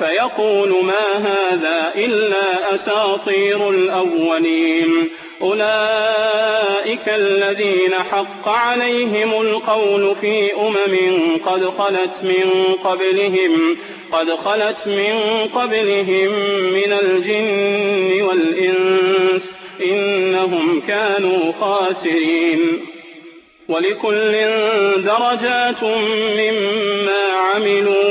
فيقول ما هذا إلا أساطير الأولين. أولئك الذين حق عليهم القول في أمم قد خلت من قبلهم قد خلت من قبلهم من الجن والإنس إنهم كانوا خاسرين. ولكل درجات مما عملوا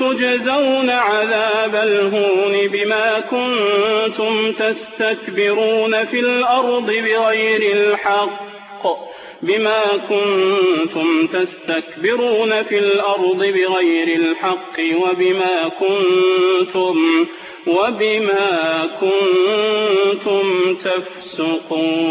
تجزون عذاب الهون بما كنتم تستكبرون في الأرض بغير الحق بما كنتم تستكبرون في الأرض بغير الحق وبما كنتم وبما كنتم تفسقون.